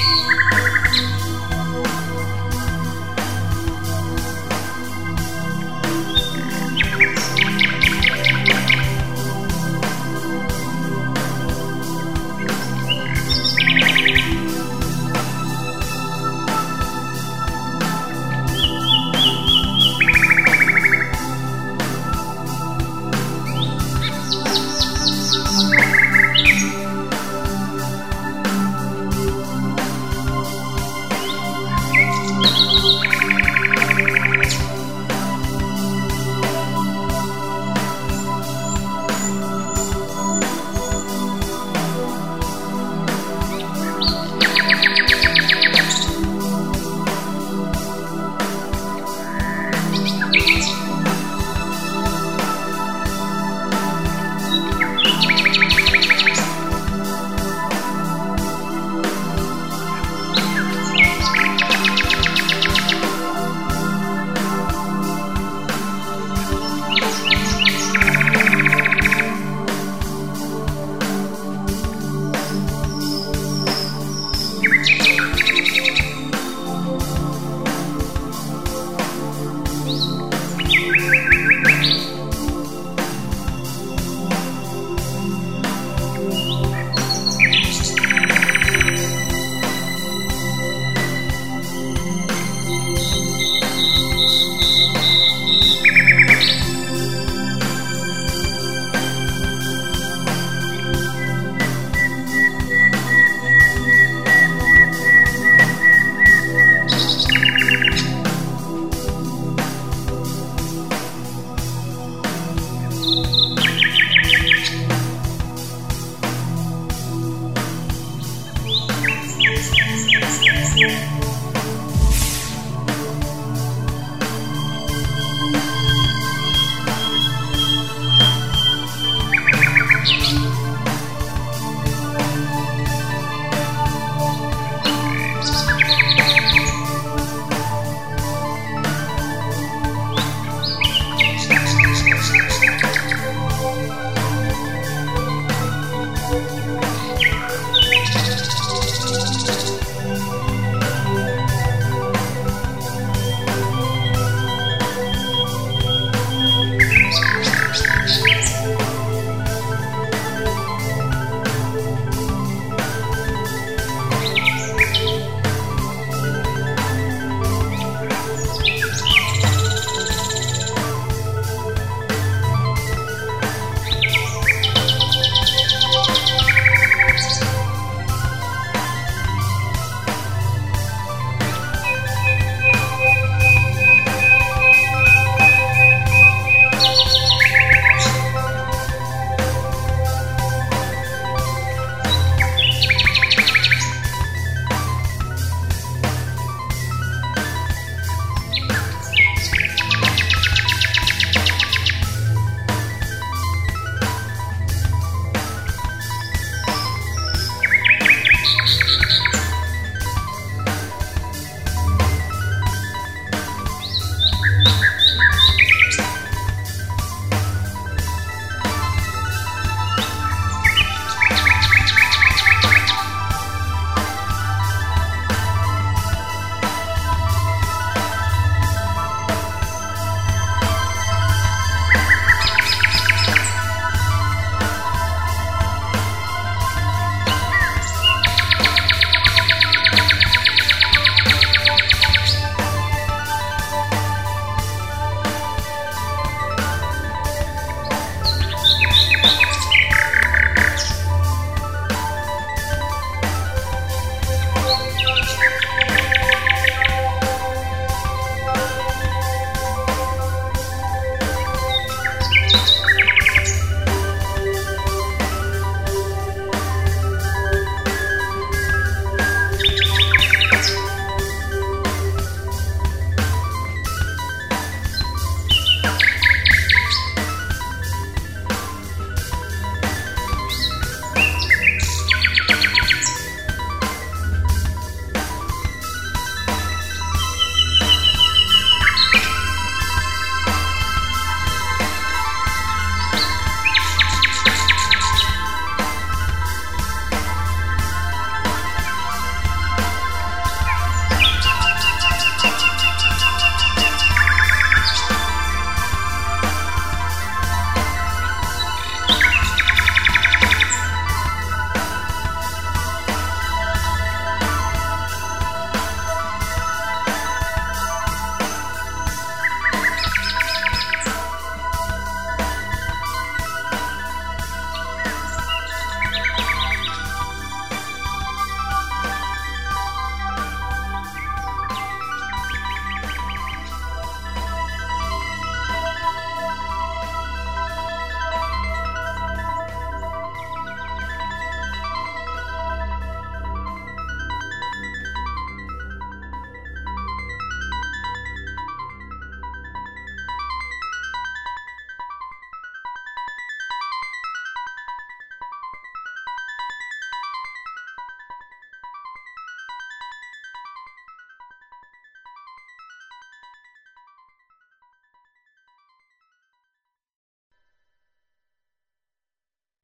Música